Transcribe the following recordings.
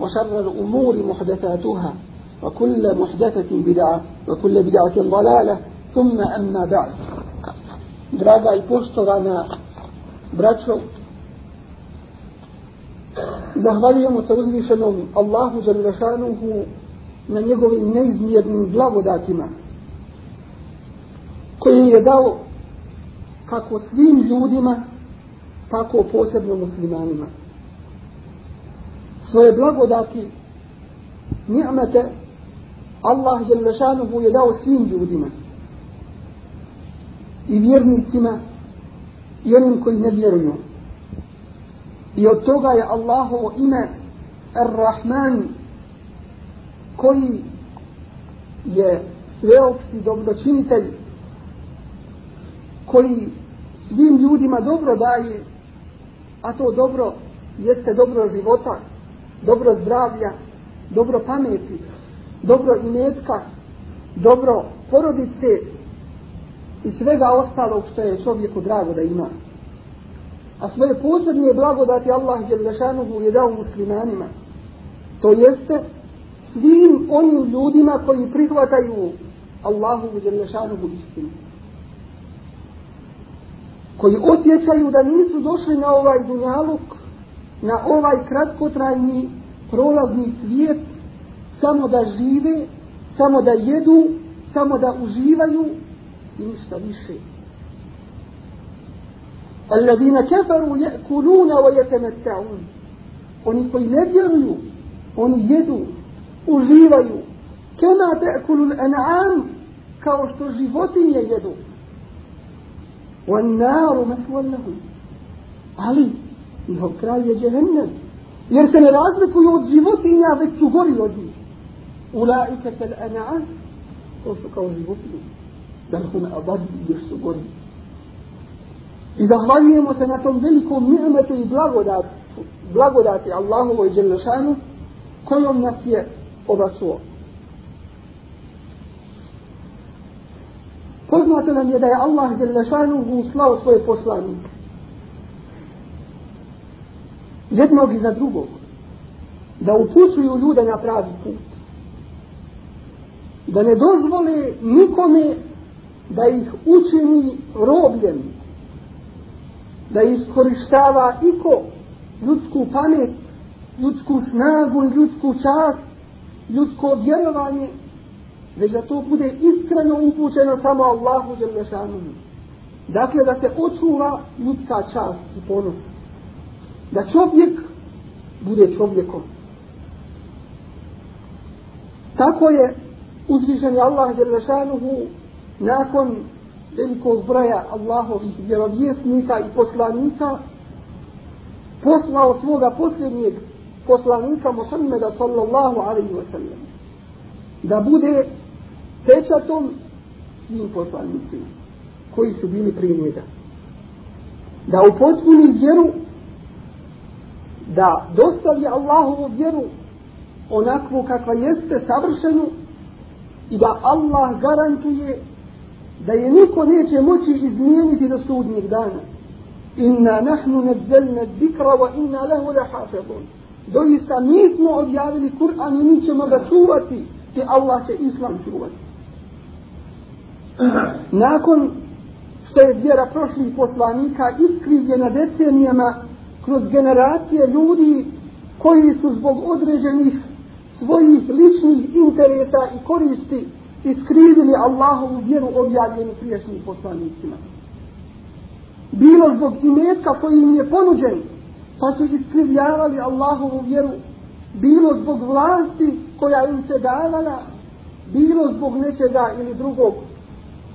وشر الأمور محدثاتها وكل محدثة بدعة وكل بدعة ضلالة ثم أما بعد Draga i poštovana braćo, zahvaljujemo se uzvišenom Allahu Đalešanuhu na njegovim neizmjernim blagodatima koji je dao kako svim ljudima, tako posebno muslimanima. Svoje blagodati, ni'mete, Allah Đalešanuhu je dao svim ljudima i vjernicima i onim koji ne vjeruju. I od toga je Allahovo ime Ar-Rahman koji je sveopšti dobročinitelj koji svim ljudima dobro daje a to dobro jeste dobro života dobro zdravlja dobro pameti dobro imetka dobro porodice i svega ostalog što je čovjeku drago da ima. A svoje posebne blagodati Allah Đelešanuhu je dao muslimanima. To jeste svim onim ljudima koji prihvataju Allahu Đelešanuhu istinu. Koji osjećaju da nisu došli na ovaj dunjaluk, na ovaj kratkotrajni prolazni svijet, samo da žive, samo da jedu, samo da uživaju, i ništa više. Alladina kafaru jekuluna wa jetemettaun. Oni koji ne vjeruju, oni jedu, uživaju. Kema te'kulu l'an'am, kao što životinje jedu. Mehvan lahum. Ali, njihov kraj je džehennem. Jer se ne razlikuju od životinja, već su gori od njih. Ulaika kal an'am, to su kao životinje bel hum adad još su gori. I zahvaljujemo se na tom velikom ni'metu i blagodati, blagodati Allahovoj Đelešanu kojom nas je obasuo. Poznato nam je da je Allah Đelešanu uslao svoje poslanike. Jednog za drugog. Da upućuju ljude na pravi put. Da ne dozvole nikome da ih učini robljem, da iskorištava iko ljudsku pamet, ljudsku snagu ljudsku čast, ljudsko vjerovanje, već da to bude iskreno upućeno samo Allahu Đelešanuhu. Dakle, da se očuva ljudska čast i ponos. Da čovjek bude čovjekom. Tako je uzvišeni Allah Đelešanuhu nakon velikog broja Allahovih vjerovjesnika i poslanika poslao svoga posljednjeg poslanika Muhammeda sallallahu alaihi wa sallam da bude pečatom svim poslanicima koji su bili prije njega da upotpuni vjeru da dostavi Allahovu vjeru onakvu kakva jeste savršenu i da Allah garantuje da je niko neće moći izmijeniti do sudnjeg dana. Inna nahnu nedzelne dikra wa inna lehu lehafedun. Doista mi smo objavili Kur'an i mi ćemo ga čuvati i Allah će Islam čuvati. Nakon što je vjera prošlih poslanika iskrivljena decenijama kroz generacije ljudi koji su zbog određenih svojih ličnih interesa i koristi iskrivili Allahovu vjeru objavljenu prijašnjim poslanicima. Bilo zbog imetka koji im je ponuđen, pa su iskrivljavali Allahovu vjeru. Bilo zbog vlasti koja im se davala, bilo zbog nečega ili drugog.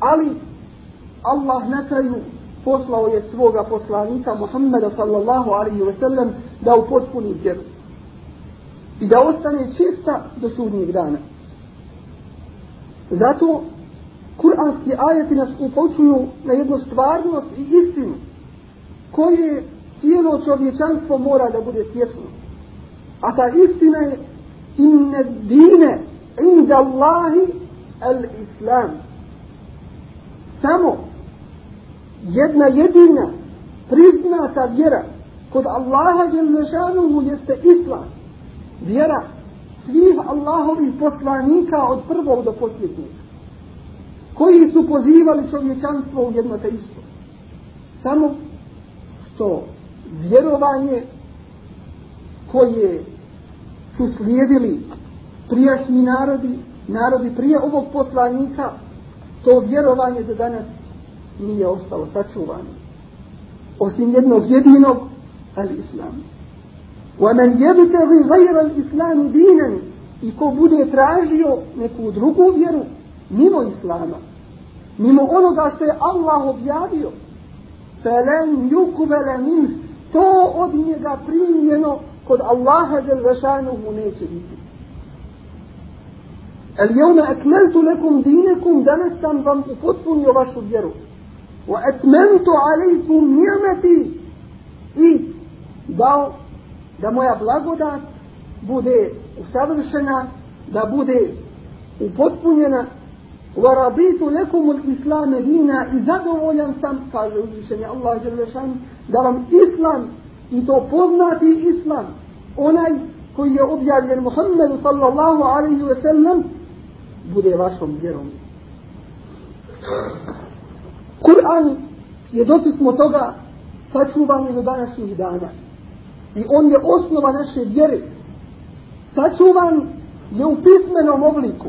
Ali Allah na kraju poslao je svoga poslanika Muhammeda sallallahu alaihi ve sellem da upotpuni vjeru i da ostane čista do sudnjeg dana. Zato kuranski ajeti nas upočuju na jednu stvarnost i istinu koje cijelo čovječanstvo mora da bude svjesno. A ta istina je inne dine inda Allahi al islam. Samo jedna jedina priznata vjera kod Allaha Đelešanuhu jeste islam. Vjera svih Allahovih poslanika od prvog do posljednjeg. Koji su pozivali čovječanstvo u isto. Samo što vjerovanje koje su slijedili prijašnji narodi, narodi prije ovog poslanika, to vjerovanje do danas nije ostalo sačuvano. Osim jednog jedinog, ali islam. وَمَنْ يَبْتَغِ غَيْرَ الْإِسْلَامِ دِينًا I ko bude tražio neku drugu vjeru mimo Islama, mimo onoga što je Allah objavio, فَلَنْ يُقْبَلَ مِنْهِ To od njega primljeno kod Allaha Đelešanohu neće biti. اليوم أكملت لكم دينكم danas sam vam upotpunio vašu vjeru. وأتممت عليكم نعمتي i dao da moja blagodat bude usavršena, da bude upotpunjena وَرَضِيتُ لَكُمُ الْإِسْلَامَ دِينَ i zadovoljan sam, kaže uzvišenje Allah Đelešan, da vam Islam i to poznati Islam, onaj koji je objavljen Muhammedu sallallahu alaihi ve sellem, bude vašom vjerom. Kur'an, svjedoci smo toga, sačuvan je do današnjih dana. I on je osnova naše vjere. Sačuvan je u pismenom obliku.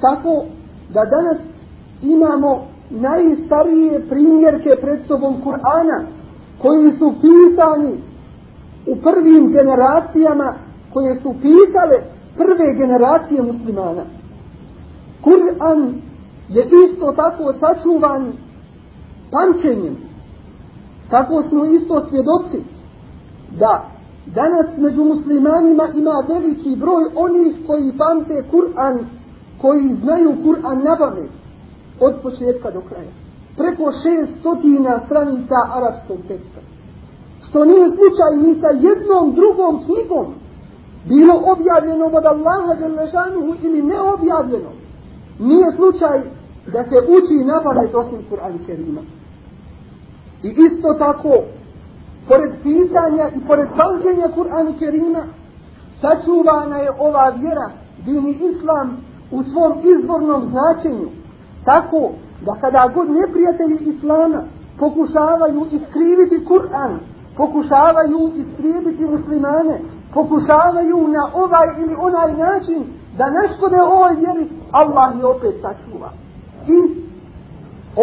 Tako da danas imamo najstarije primjerke pred sobom Kur'ana koji su pisani u prvim generacijama koje su pisale prve generacije muslimana. Kur'an je isto tako sačuvan pamćenjem. Tako smo isto svjedoci da danas među muslimanima ima veliki broj onih koji pamte Kur'an, koji znaju Kur'an na pamet od početka do kraja. Preko šest stotina stranica arapskog teksta. Što nije slučaj ni sa jednom drugom knjigom, bilo objavljeno od Allaha Đelešanuhu ili neobjavljeno. Nije slučaj da se uči na pamet osim Kur'an Kerima. I isto tako, pored pisanja i pored pamćenja Kur'ana Kerima, sačuvana je ova vjera, dini Islam, u svom izvornom značenju. Tako da kada god neprijatelji Islama pokušavaju iskriviti Kur'an, pokušavaju istrijebiti muslimane, pokušavaju na ovaj ili onaj način da naškode ovoj vjeri, Allah je opet sačuva. I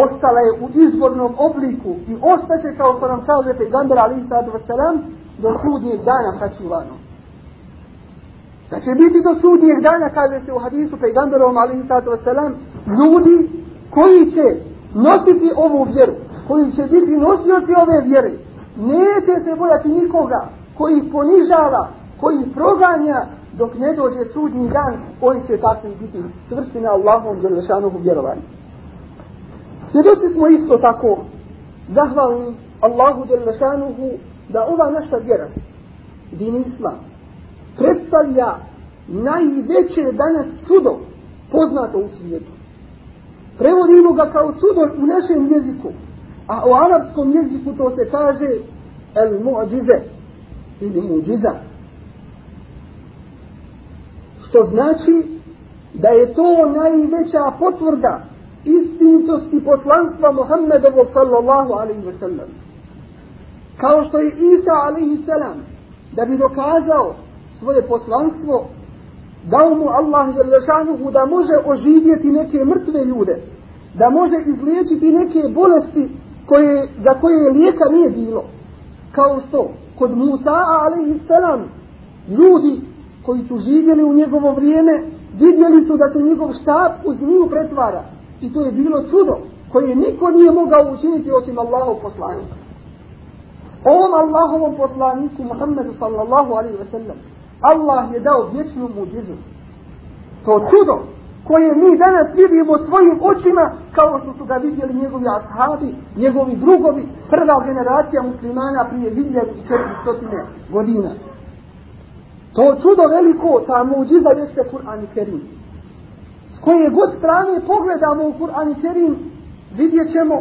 ostala je u izvornom obliku i ostaće kao što nam kaže pejgamber ali sallatu wasalam do sudnjeg dana sačuvano. Da će biti do sudnjeg dana kaže se u hadisu pejgamberom ali sallatu wasalam ljudi koji će nositi ovu vjeru, koji će biti nosioci ove vjere, neće se bojati nikoga koji ponižava, koji proganja dok ne dođe sudnji dan, oni će takvi biti čvrsti na Allahom Đelešanovu vjerovanju. Svjedoci smo isto tako zahvalni Allahu Đelešanuhu da ova naša vjera, din Islam, predstavlja najveće danas čudo poznato u svijetu. Prevodimo ga kao čudo u našem jeziku, a u arabskom jeziku to se kaže el mu'đize ili mu'điza. Što znači da je to najveća potvrda istinitosti poslanstva Muhammedovog sallallahu alaihi ve sellem. Kao što je Isa alaihi selam da bi dokazao svoje poslanstvo dao mu Allah Želešanuhu da može oživjeti neke mrtve ljude, da može izliječiti neke bolesti koje, za koje lijeka nije bilo. Kao što kod Musa a.s. ljudi koji su živjeli u njegovo vrijeme vidjeli su da se njegov štab u zmiju pretvara. I to je bilo čudo koje niko nije mogao učiniti osim Allahov poslanika. Ovom Allahovom poslaniku Muhammedu sallallahu alaihi ve sellem Allah je dao vječnu muđizu. To čudo koje mi danas vidimo svojim očima kao što su ga vidjeli njegovi ashabi, njegovi drugovi, prva generacija muslimana prije 1400 godina. To čudo veliko, ta muđiza jeste Kur'an i Kerim. S koje god strane pogledamo u Kur'an i Kerim, vidjet ćemo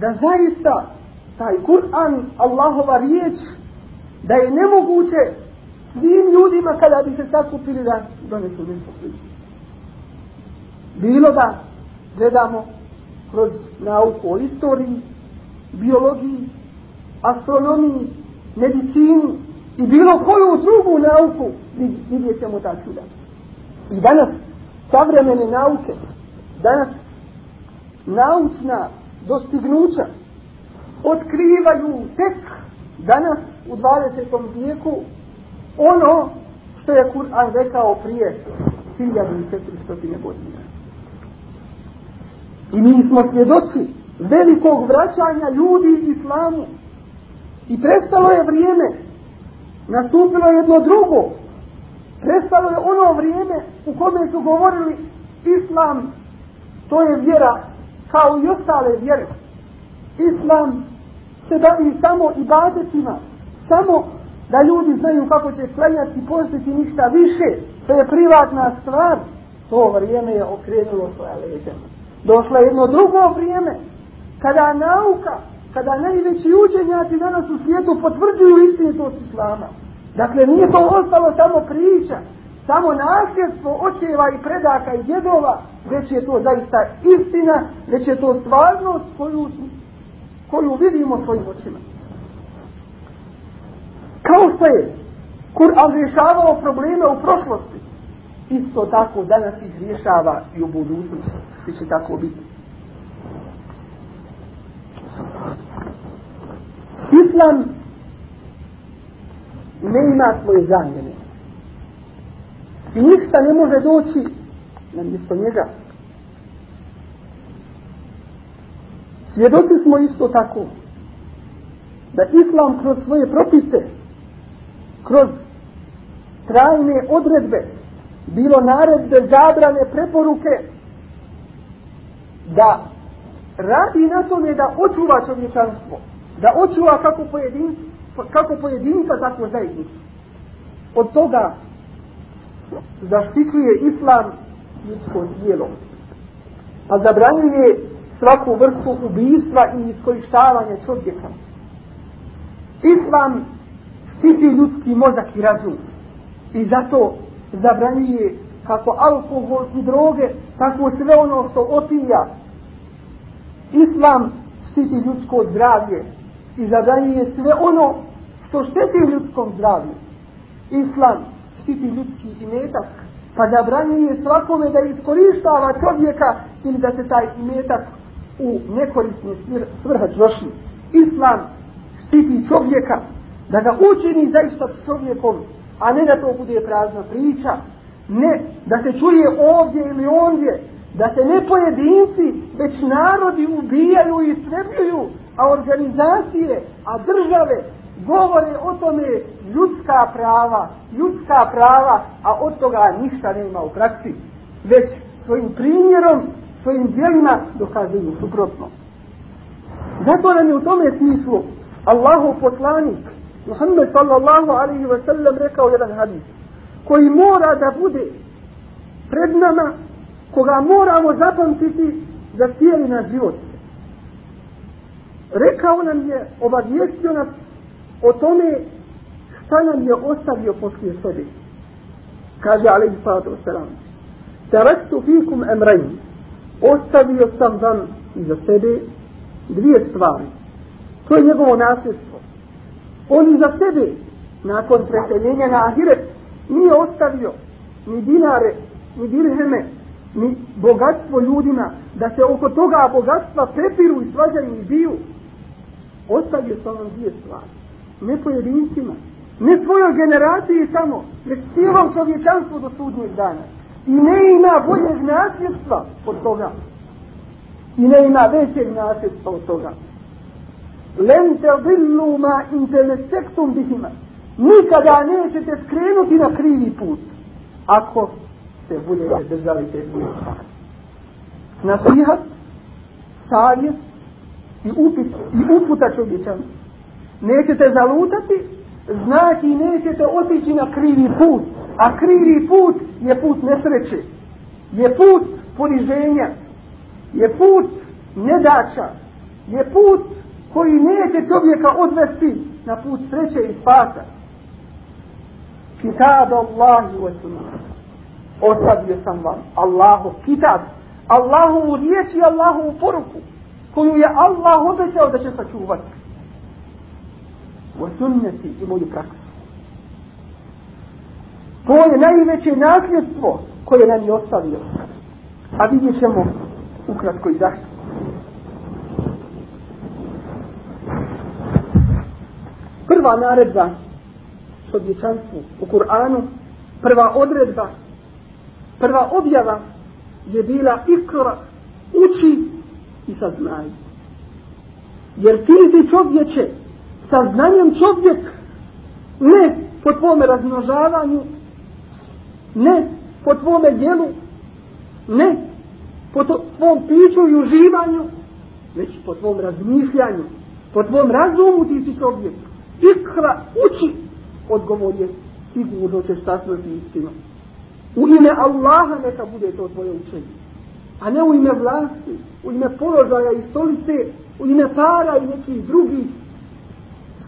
da zaista taj Kur'an, Allahova riječ, da je nemoguće svim ljudima kada bi se sakupili da donesu nešto slično. Bilo da gledamo kroz nauku o istoriji, biologiji, astronomiji, medicini i bilo koju drugu nauku vidjet ćemo ta čuda. I danas savremene nauke, danas naučna dostignuća otkrivaju tek danas u 20. vijeku ono što je Kur'an rekao prije 1400 godina. I mi smo svjedoci velikog vraćanja ljudi islamu. I prestalo je vrijeme, nastupilo je jedno drugo. Prestalo je ono vrijeme u kome su govorili islam, to je vjera kao i ostale vjere. Islam se bavi samo ibadetima, samo da ljudi znaju kako će klanjati postiti ništa više, to je privatna stvar, to vrijeme je okrenulo svoje leđa. Došlo je jedno drugo vrijeme, kada nauka, kada najveći učenjaci danas u svijetu potvrđuju istinitost Islama. Dakle, nije to ostalo samo priča, samo nasljedstvo očeva i predaka i djedova, već je to zaista istina, već je to stvarnost koju, koju vidimo svojim očima. Kao što je Kur'an rješavao probleme u prošlosti, isto tako danas ih rješava i u budućnosti će tako biti. Islam ne ima svoje zamjene. I ništa ne može doći na mjesto njega. Svjedoci smo isto tako da Islam kroz svoje propise kroz trajne odredbe, bilo naredbe, zabrane, preporuke, da radi na tome da očuva čovječanstvo, da očuva kako, pojedin, kako pojedinca, tako zajednicu. Od toga zaštićuje islam ljudsko tijelo. Pa zabranjuje svaku vrstu ubijstva i iskorištavanja čovjeka. Islam štiti ljudski mozak i razum. I zato zabranjuje kako alkohol i droge, tako sve ono što opija. Islam štiti ljudsko zdravlje i zabranjuje sve ono što šteti ljudskom zdravlju. Islam štiti ljudski imetak, pa zabranjuje svakome da iskorištava čovjeka ili da se taj imetak u nekorisne svrhe troši. Islam štiti čovjeka da ga učini zaista čovjekom, a ne da to bude prazna priča, ne da se čuje ovdje ili ondje, da se ne pojedinci, već narodi ubijaju i strebljuju, a organizacije, a države govore o tome ljudska prava, ljudska prava, a od toga ništa nema u praksi, već svojim primjerom, svojim djelima dokazuju suprotno. Zato nam je u tome smislu Allahu poslanik Muhammed sallallahu alaihi wa sallam rekao jedan hadis koji mora da bude pred nama koga moramo zapamtiti za cijeli naš život. Rekao nam je, obavijestio nas o tome šta nam je ostavio poslije sebe. Kaže alaihi sallatu wasalam Taraktu fikum Ostavio sam vam iza sebe dvije stvari. To je njegovo nasljedstvo on za sebe nakon preseljenja na Ahiret nije ostavio ni dinare, ni dirheme, ni bogatstvo ljudima, da se oko toga bogatstva prepiru i svađaju i biju. Ostavio sam vam dvije stvari. Ne pojedincima, ne svojoj generaciji samo, već cijelom čovječanstvu do sudnjeg dana. I ne ima boljeg nasljedstva od toga. I ne ima većeg nasljedstva od toga. Len te dillu ma intenesektum bihima. Nikada nećete skrenuti na krivi put. Ako se budete držali te dvije stvari. Nasihat, savjet i, upit, i uputa čovječanstva. Nećete zalutati, znači nećete otići na krivi put. A krivi put je put nesreće. Je put poniženja. Je put nedača. Je put koji neće čovjeka odvesti na put sreće i spasa. Kitab Allahi wa sunnah. Ostavio sam vam Allahu kitab. Allahovu riječ i Allahovu poruku koju je Allah obećao da će sačuvati. Wa sunnati i moju praksu. To je najveće nasljedstvo koje nam je ostavio. A vidjet ćemo ukratko i zašto. Prva naredba čovječanstvu u Kur'anu, prva odredba, prva objava je bila ikra, uči i saznaj. Jer ti si čovječe, saznanjem čovjek, ne po tvome razmnožavanju, ne po tvome djelu, ne po to, tvom piću i uživanju, već po tvom razmišljanju, po tvom razumu ti si čovjek. Ikra, uči, odgovor je sigurno ćeš saznati istinu. U ime Allaha neka bude to tvoje učenje. A ne u ime vlasti, u ime položaja i stolice, u ime para i nekih drugih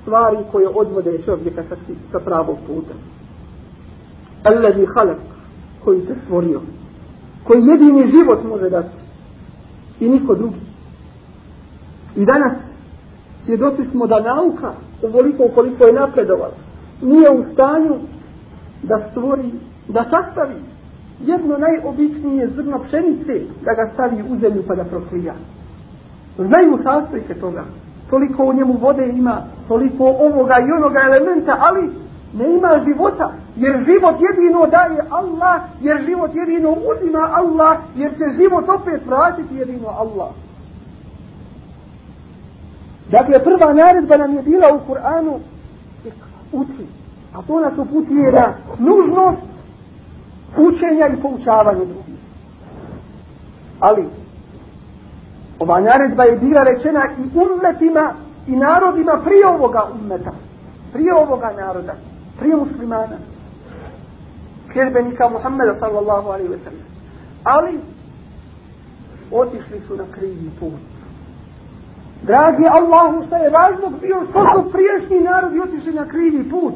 stvari koje odvode čovjeka sa, sa pravog puta. Alladhi halak, koji te stvorio, koji jedini život može dati i niko drugi. I danas svjedoci smo da nauka, ovoliko koliko je napredovala, nije u stanju da stvori, da sastavi jedno najobičnije zrno pšenice, da ga stavi u zemlju pa da proklija. Znaju sastojke toga. Toliko u njemu vode ima, toliko ovoga i onoga elementa, ali ne ima života, jer život jedino daje Allah, jer život jedino uzima Allah, jer će život opet vratiti jedino Allah. Dakle, prva naredba nam je bila u Kur'anu uči. A to nas upućuje na nužnost učenja i poučavanja drugih. Ali, ova naredba je bila rečena i ummetima i narodima prije ovoga ummeta. Prije ovoga naroda. Prije muslimana. Sljedbenika Muhammeda sallallahu alaihi wa sallam. Ali, otišli su na krivi put. Dragi Allahu, šta je razlog bio što su priješnji narodi otišli na krivi put?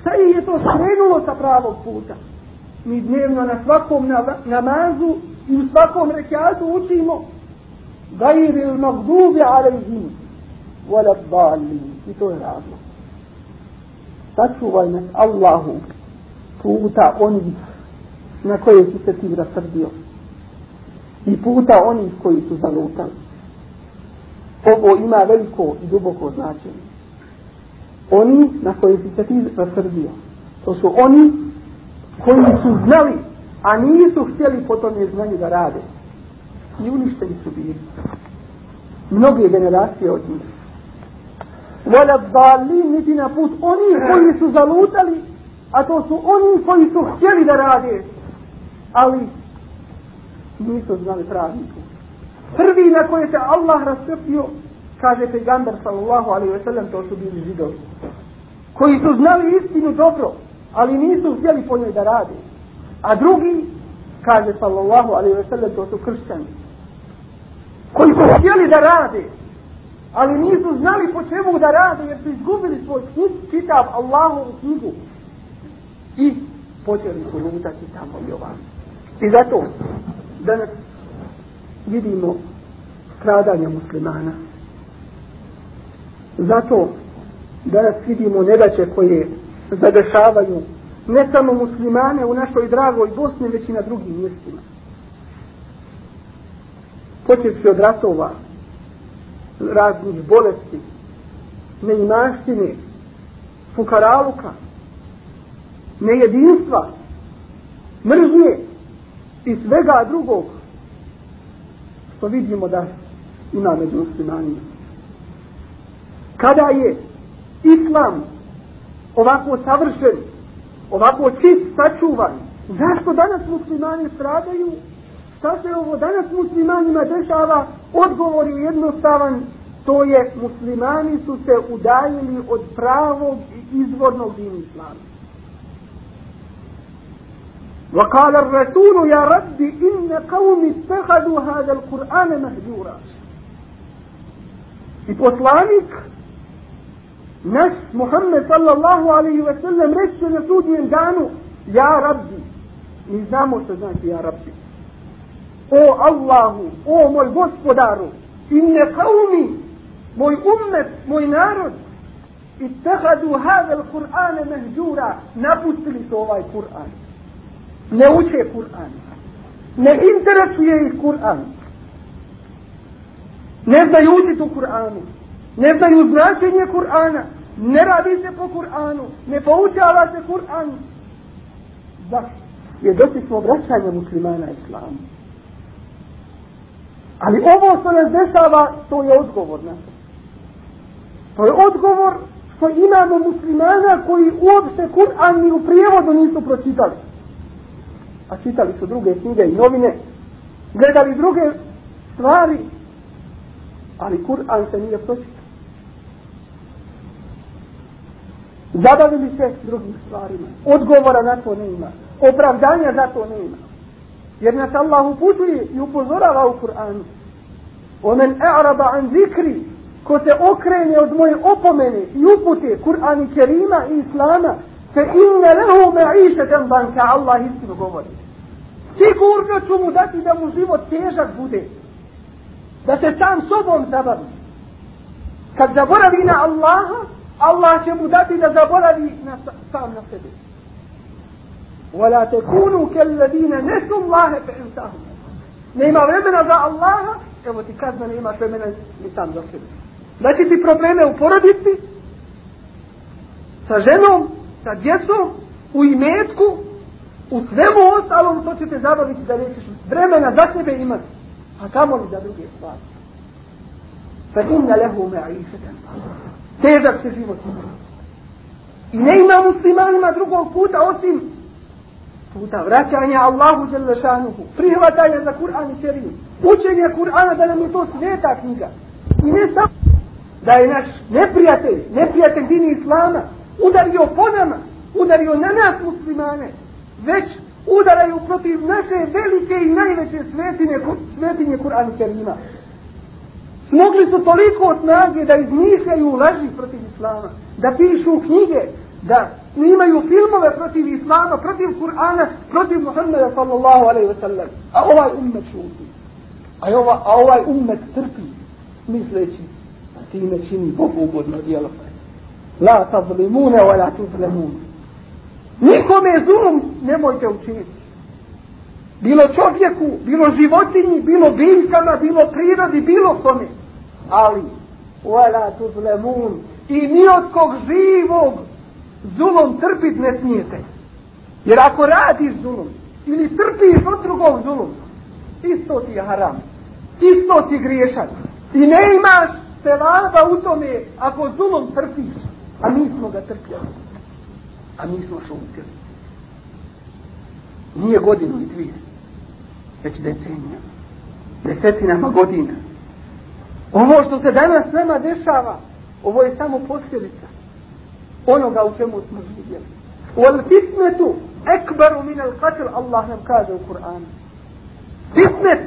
Šta je to skrenulo sa pravog puta? Mi dnevno na svakom namazu i u svakom rekiatu učimo gajri il magdubi alaihim wala dhalin. I to je razlog. Sačuvaj nas Allahu puta onih na koje si se ti rasrdio. I puta onih koji su zalutali. Ovo ima veliko i duboko značenje. Oni na koje si se ti rasrdio. To su oni koji su znali, a nisu htjeli po tom znanju da rade. I uništeni su bili. Mnoge generacije od njih. Vola dali niti na put oni koji su zalutali, a to su oni koji su htjeli da rade, ali nisu znali pravi put. Prvi na koje se Allah rasrpio, kaže pejgamber sallallahu alaihi ve sellem, to su bili židovi. Koji su znali istinu dobro, ali nisu htjeli po njoj da rade. A drugi, kaže sallallahu alaihi ve sellem, to su kršćani. Koji su htjeli da rade, ali nisu znali po čemu da rade, jer su izgubili svoj knjig, čitav Allahovu knjigu. I počeli su lutati tamo i ovako. I zato danas vidimo stradanja muslimana. Zato danas vidimo nedaće koje zadešavaju ne samo muslimane u našoj dragoj Bosni, već i na drugim mjestima. Početi od ratova, raznih bolesti, neimaštine, fukaraluka, nejedinstva, mržnje i svega drugog što vidimo da ima među muslimanima. Kada je islam ovako savršen, ovako čist, sačuvan, zašto danas muslimani stradaju? Šta se ovo danas muslimanima dešava? Odgovor je jednostavan, to je muslimani su se udaljili od pravog i izvornog dina islama. وقال الرسول يا رب إن قوم اتخذوا هذا القرآن مهجورا I poslanik, naš Muhammed sallallahu alaihi ve sellem, reći će na sudnjem danu, ja rabbi. Mi znamo što znači ja rabbi. O Allahu, o moj gospodaru, inne kaumi, moj ummet, moj narod, ittehadu hada al-Qur'ane mehđura, napustili su ovaj Kur'an. Ne uče Kur'an. Ne interesuje ih Kur'an. Ne znaju učiti u Kur'anu. Ne znaju značenje Kur'ana. Ne radi se po Kur'anu. Ne poučava se Kur'an. Zašto? Svjedoci smo vraćanja muslimana islamu. Ali ovo što nas dešava, to je odgovor na to. To je odgovor što imamo muslimana koji uopšte Kur'an ni u prijevodu nisu pročitali. A čitali su druge knjige i novine, gledali druge stvari, ali Kur'an se nije pročitao. Zabavili se drugim stvarima. Odgovora na to nema. Opravdanja za to nema. Jer nas Allah uputuje i upozorava u Kur'anu. Omen e'raba an zikri, ko se okrene od moje opomene i upute Kur'an i Kerima i Islama, fe inne lehu me išeten banka, Allah istinu govori. Sigurno ću mu dati da mu život težak bude. Da se sam sobom zabavi. Kad zaboravi na Allaha, Allah će mu dati da zaboravi na, sam na sebe. ولا تكونوا كالذين نسوا الله فانساهم nema vremena za Allaha evo ti kazna nema vremena ni sam za sebe znači ti probleme u porodici sa ženom sa djecom u imetku u svemu ostalom to ćete zabaviti da nećeš vremena za sebe imati a kamo li za druge stvari fa inna lehu me aisatan težak se život i ne ima muslimanima drugog puta osim puta vraćanja Allahu Đelešanuhu, prihvatanja za Kur'an i Kerim, učenje Kur'ana da nam je to sveta knjiga. I ne samo da je naš neprijatelj, neprijatelj dini Islama, udario po nama, udario na nas muslimane, već udaraju protiv naše velike i najveće svetine, svetinje Kur'an i Kerima. Smogli su toliko snage da izmišljaju laži protiv Islama, da pišu knjige, da snimaju filmove protiv Islama, protiv Kur'ana, protiv Muhammeda sallallahu alaihi wa sallam. A ovaj ummet šuti. A, ova, a ovaj ummet trpi, misleći, a time čini Bogu ugodno djelo. La tazlimune, wa la tuzlemune. Nikome zulum nemojte učiniti. Bilo čovjeku, bilo životinji, bilo biljkama, bilo prirodi, bilo kome. Ali, wa la tuzlemun. I ni od kog živog zulom trpit ne smijete. Jer ako radiš zulom, ili trpiš od drugog zulom, isto ti je haram. Isto ti griješan. I ne imaš sevaba u tome ako zulom trpiš. A mi smo ga trpjeli. A mi smo šutili. Nije godinu i dvije. Već decenija. Desetinama godina. Ovo što se danas nama dešava, ovo je samo posljedica onoga u čemu smo živjeli. Wal fitnetu ekbaru min al qatl, Allah nam kaže u Kur'anu. Fitnet,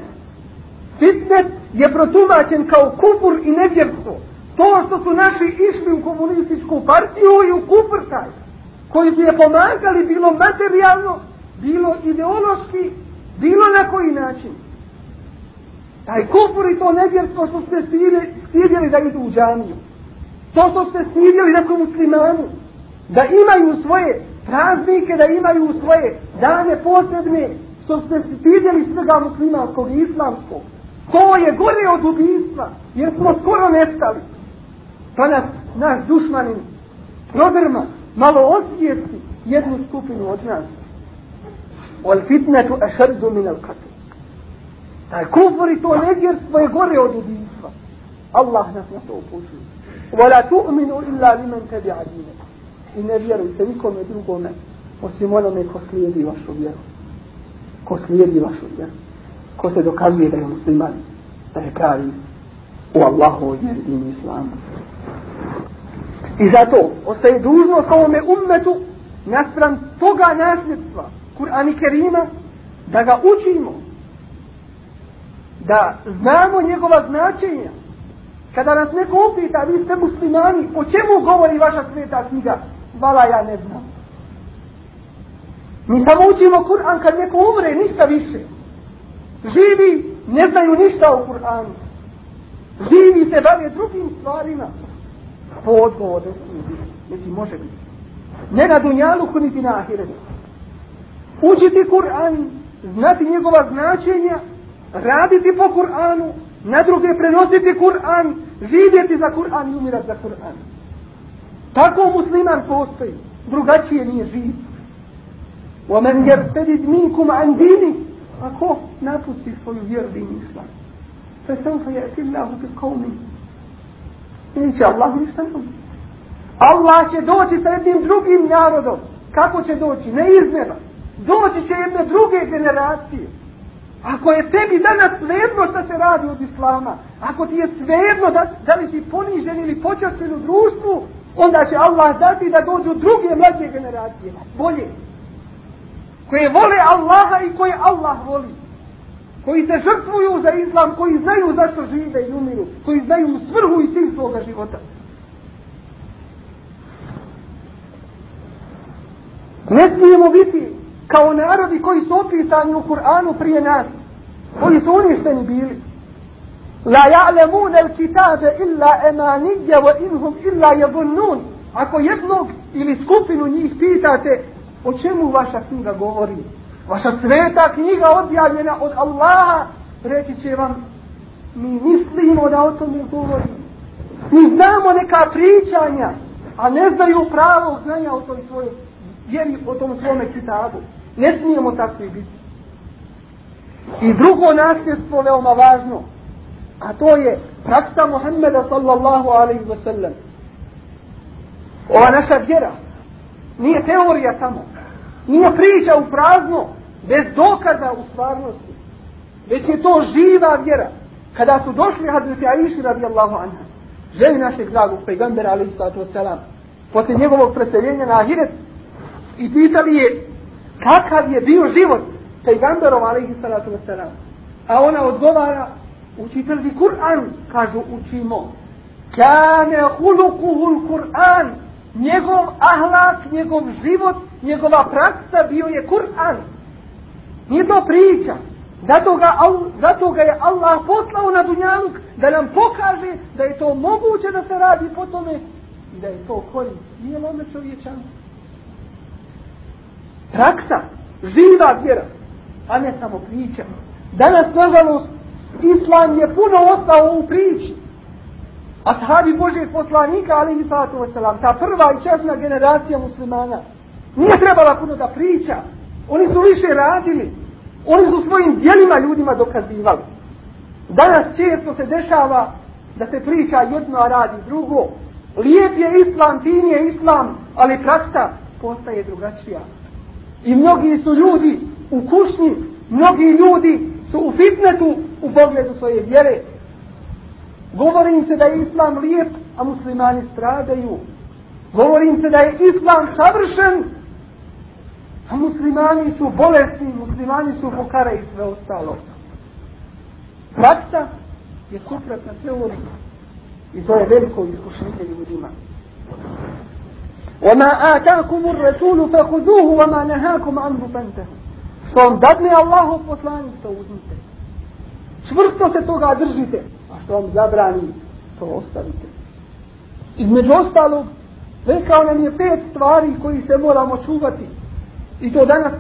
fitnet je protumačen kao kufur i nevjerstvo. To što su naši išli u komunističku partiju i u kufr taj, koji su je pomagali bilo materijalno, bilo ideološki, bilo na koji način. Taj kufur i to nevjerstvo što ste stidjeli da idu u džamiju. To što ste stidjeli nekom muslimanu, da imaju svoje praznike da imaju svoje dane posebne, što ste stidjeli svega muslimanskog i islamskog. To je gore od ubijstva, jer smo skoro nestali. Pa nas, naš dušmanin, prodrma, malo osvijesti jednu skupinu od nas. Wal fitnetu ašardu min al qatl. Kufr i to nevjerstvo je gore od ubijstva. Allah nas na to upućuje. Wala tu'minu illa liman tabi'a dinak. I ne vjerujte nikome drugome, osim onome ko slijedi vašu vjeru. Ko slijedi vašu vjeru. Ko se dokazuje da je musliman, da je pravi u Allahu vjeri i islamu. I zato ostaje dužnost ovome ummetu naspram toga nasljedstva Kur'an i Kerima da ga učimo da znamo njegova značenja. Kada nas neko upita vi ste muslimani o čemu govori vaša sveta knjiga? Vala ja ne znam. Mi samo učimo Kur'an kad neko umre ništa više. Živi ne znaju ništa o Kur'anu. Živi se bavije drugim stvarima. Po odgovoru. Niti može biti. Ne na dunjalu niti na ahiretu. Učiti Kur'an znati njegova značenja raditi po Kur'anu na druge prenositi Kur'an živjeti za Kur'an i umirati za Kur'an tako musliman postoji drugačije nije živ وَمَنْ يَرْتَدِدْ مِنْكُمْ عَنْ دِينِ Ako napusti svoju vjeru din islam فَسَوْفَ يَأْتِ اللَّهُ بِقَوْمِ Neće Allah ništa nudi. Allah će doći sa jednim drugim narodom. Kako će doći? Ne iz neba. Doći će jedne druge generacije. Ako je tebi danas svejedno što se radi od islama, ako ti je svejedno da, da li si ponižen ili počašćen u društvu, onda će Allah dati da dođu druge mlađe generacije. Bolje. Koje vole Allaha i koje Allah voli. Koji se žrtvuju za islam, koji znaju zašto žive i umiru, koji znaju svrhu i cilj svoga života. Ne smijemo biti kao narodi koji su opisani u Kur'anu prije nas, koji su uništeni bili. La ja'lemune il kitabe illa emanidja wa inhum illa yadunnun. Ako jednog ili skupinu njih pitate o čemu vaša knjiga govori, vaša sveta knjiga objavljena od Allaha, reći će vam, mi mislimo da o tome govori. Mi znamo neka pričanja, a ne znaju pravog znanja o toj svojoj vjeri o tom svome kitabu. Ne smijemo takvi biti. I drugo nasljedstvo veoma važno, a to je praksa Muhammeda sallallahu alaihi wa sallam. Ova naša vjera nije teorija samo, nije priča u prazno, bez dokaza u stvarnosti, već je to živa vjera. Kada su došli Hazreti Aiši radijallahu anha, želi našeg dragog pejgambera alaihi sallatu wa sallam, poslije njegovog preseljenja na Ahiret, i pitali je kakav je bio život pejgamberom alaihi salatu wasalam. A ona odgovara, učitelj Kur'an, kažu učimo. Kane hulukuhul Kur'an, njegov ahlak, njegov život, njegova praksa bio je Kur'an. Nije to priča. Zato ga, zato ga je Allah poslao na dunjaluk da nam pokaže da je to moguće da se radi po tome i da je to korist. Nije lome čovječanstvo praksa, živa vjera, a ne samo priča. Danas, nažalost, Islam je puno ostao u priči. A sahabi Božeg poslanika, ali i sallatu wasalam, ta prva i časna generacija muslimana, nije trebala puno da priča. Oni su više radili. Oni su svojim dijelima ljudima dokazivali. Danas često se dešava da se priča jedno, a radi drugo. Lijep je islam, fin je islam, ali praksa postaje drugačija. I mnogi su ljudi u kušnji, mnogi ljudi su u fitnetu u pogledu svoje vjere. Govori im se da je islam lijep, a muslimani stradaju. Govori im se da je islam savršen, a muslimani su bolesni, muslimani su pokara i sve ostalo. Praksa je suprotna teoriji. I to je veliko iskušenje ljudima. وما آتاكم الرسول فخذوه وما نهاكم عنه فانتهوا što vam dadne Allahov poslanik to uzmite čvrsto se toga držite a što vam zabrani to ostavite između ostalog Rekao nam je pet stvari koji se moramo čuvati. I to danas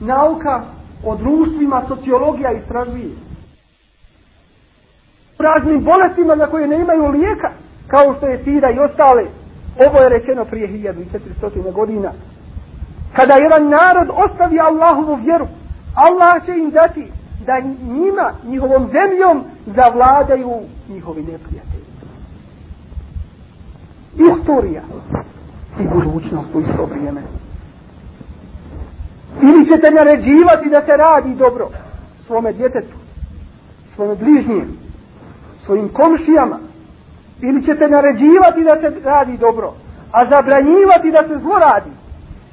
nauka o društvima, sociologija istražuje. Raznim bolestima za koje ne imaju lijeka, kao što je sida i ostale. ovo je rečeno prije 1400 godina. Kada jedan narod ostavi Allahovu vjeru, Allah će im dati da njima, njihovom zemljom, zavladaju njihovi neprijatelji. Istorija i budućnost u isto vrijeme. Ili ćete naređivati da se radi dobro svome djetetu, svome bližnjem, svojim komšijama. Ili ćete naređivati da se radi dobro, a zabranjivati da se zlo radi.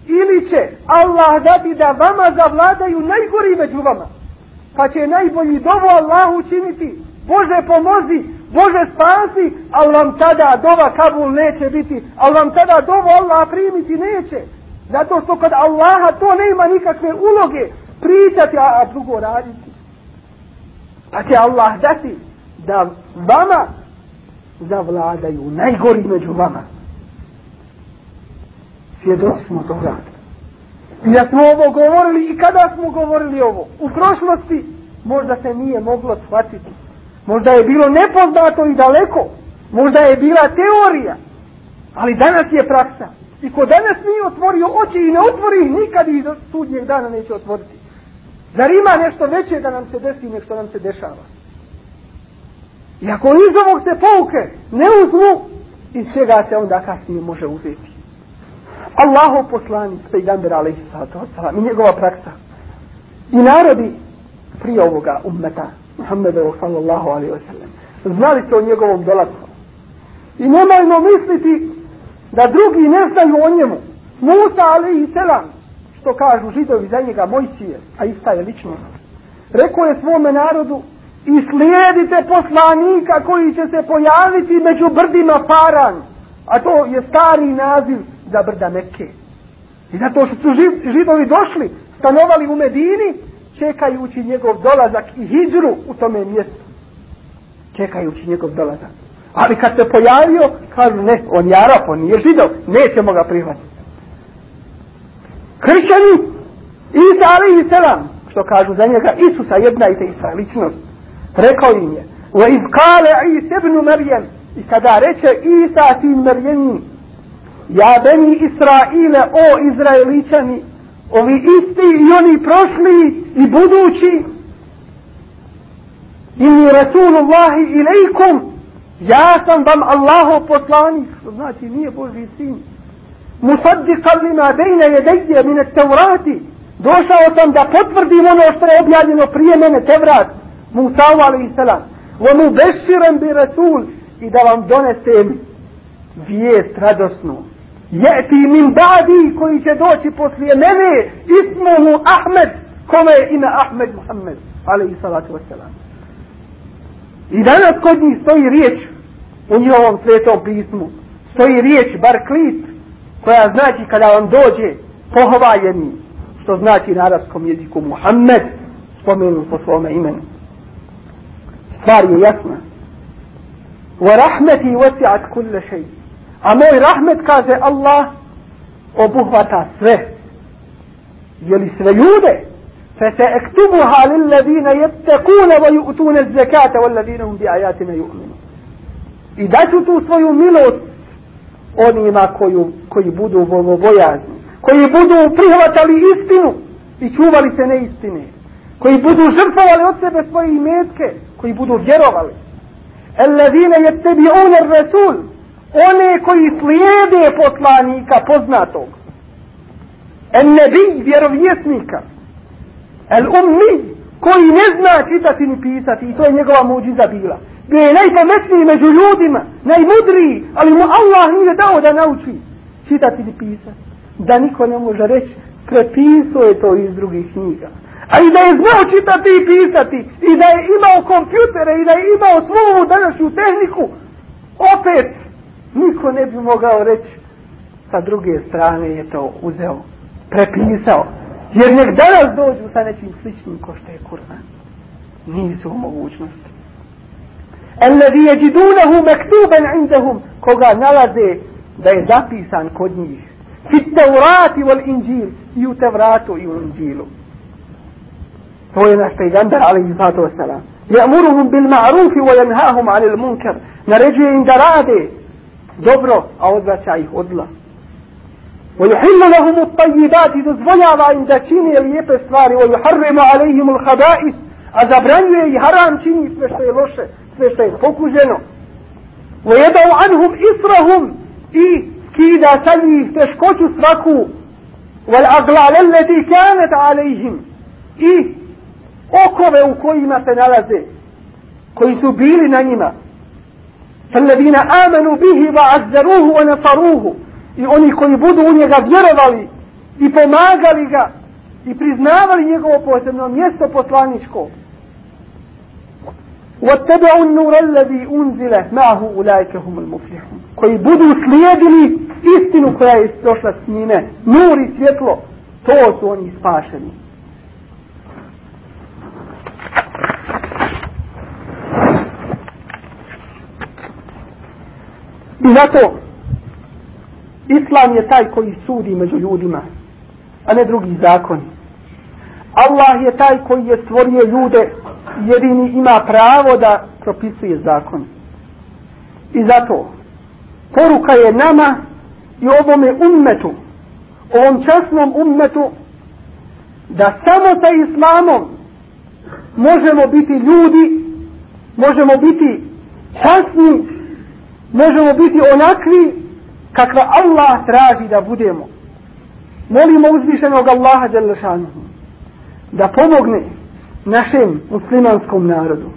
Ili će Allah dati da vama zavladaju najgori među vama. Pa će najbolji dovo Allah učiniti. Bože pomozi, Bože spasi, ali vam tada dova Kabul neće biti, ali vam tada dovo Allah primiti neće. Zato što kod Allaha to nema nikakve uloge pričati, a, a drugo raditi. Pa će Allah dati da vama zavladaju najgori među vama. Svjedoci smo toga. I da smo ovo govorili i kada smo govorili ovo? U prošlosti možda se nije moglo shvatiti. Možda je bilo nepoznato i daleko. Možda je bila teorija. Ali danas je praksa. I ko danas nije otvorio oči i ne otvori ih, nikad do sudnjeg dana neće otvoriti. Zar ima nešto veće da nam se desi nego što nam se dešava? I ako iz ovog se pouke ne uzmu, iz čega se onda kasnije može uzeti. Allahov poslanik, pejgamber alaihi sallatu wasalam, i njegova praksa. I narodi prije ovoga ummeta, Muhammedovu sallallahu alaihi wasallam, znali se o njegovom dolasku. I nemojmo misliti da drugi ne znaju o njemu. Musa alaihi selam, što kažu židovi za njega Mojsije, a ista je ličnost. Rekao je svome narodu, i slijedite poslanika koji će se pojaviti među brdima Paran. A to je stari naziv za brda Mekke. I zato što su židovi došli, stanovali u Medini, čekajući njegov dolazak i hijđru u tome mjestu. Čekajući njegov dolazak. Ali kad se pojavio, kažu ne, on je Arap, on nije židov, nećemo ga prihvatiti. Kršćani, Isa i selam, što kažu za njega, Isusa jedna i te ista ličnost, rekao im je, iz kale Isa ibn Marijem, i kada reče Isa sin Marijemin, ja beni Israile, o Izraeličani, ovi isti i oni prošli i budući, inni Rasulullahi ilaikum, ja sam vam Allaho poslanik, što znači nije Boži sin, musaddiqan lima bejne jedejje mine tevrati, došao sam da potvrdim ono što je objavljeno prije mene tevrat, Musa alaihi salam, wa mu beširan bi rasul, i da vam donesem vijest radosnu. Jeti min badi koji će doći poslije mene, ismuhu Ahmed, kome je ime Ahmed Muhammed, alaihi salatu wasalam. I danas kod njih stoji riječ u njihovom svetom pismu. Stoji riječ, bar klip, koja znači kada vam dođe pohvaljeni, što znači na arabskom jeziku Muhammed, spomenu po svome imenu. Stvar je jasna. Wa rahmeti wasi'at kulle šej. A moj rahmet, kaže Allah, obuhvata sve. Je li sve ljude? فسأكتبها للذين يتقون ويؤتون الزكاة والذين هم بآياتنا يؤمنون I da ću tu svoju milost onima koju, koji budu bogobojazni, koji budu prihvatali istinu i čuvali se neistine, koji budu žrtvovali od sebe svoje imetke, koji budu vjerovali. Alladine yattabi'un ar-rasul, one koji slijede poslanika poznatog. En-nebi, vjerovjesnika. El ummi, koji ne zna čitati ni pisati, i to je njegova muđiza bila. Bio je najpametniji među ljudima, najmudriji, ali mu Allah nije dao da nauči čitati ni pisati. Da niko ne može reći, prepisao je to iz drugih knjiga. A i da je znao čitati i pisati, i da je imao kompjutere, i da je imao svu ovu današnju tehniku, opet niko ne bi mogao reći, sa druge strane je to uzeo, prepisao. Jer nek danas dođu sa nečim sličnim ko što je Kur'an. Nisu u mogućnosti. Alladhi yajidunahu maktuban indahum koga nalaze da je zapisan kod njih. Fit tevrati wal inđil i u tevratu i u inđilu. هو ينحي جندر عليه الصلاة والسلام. يأمرهم بالمعروف وينهاهم عن المنكر. نرجو إن دراده دبرو أو ذاتي هدلا ويحل لهم الطيبات تزوني على إن دتيني اليب السفاري ويحرم عليهم الخبائث. أزبرني يهرام تيني سمشتين روشة سمشتين فوكو جنو. ويدعو عنهم إسرهم إي سكيدا تلي تشكوش سركو والأغلال التي كانت عليهم. إيه okove u kojima se nalaze koji su bili na njima فالذين آمنوا به وعزروه ونصروه i oni koji budu u njega vjerovali i pomagali ga i priznavali njegovo posebno mjesto poslaničko واتبعوا النور الذي أنزل معه أولئك هم المفلحون koji budu slijedili istinu koja je došla s njime nur i svjetlo to su oni spašeni I zato Islam je taj koji sudi među ljudima, a ne drugi zakoni. Allah je taj koji je stvorio ljude jedini ima pravo da propisuje zakon. I zato poruka je nama i ovome ummetu, ovom časnom ummetu, da samo sa islamom možemo biti ljudi, možemo biti časni, možemo biti onakvi kakva Allah traži da budemo. Molimo uzvišenog Allaha Đalešanuhu da pomogne našem muslimanskom narodu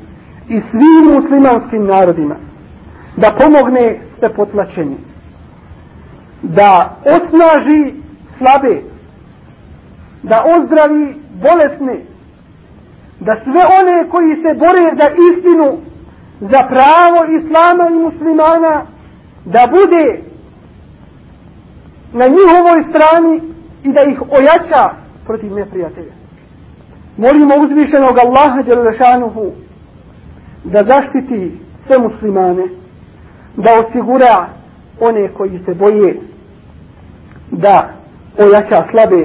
i svim muslimanskim narodima da pomogne sve potlačeni da osnaži slabe da ozdravi bolesne da sve one koji se bore za istinu za pravo islama i muslimana da bude na njihovoj strani i da ih ojača protiv neprijatelja. Molimo uzvišenog Allaha Đelešanuhu da zaštiti sve muslimane, da osigura one koji se boje da ojača slabe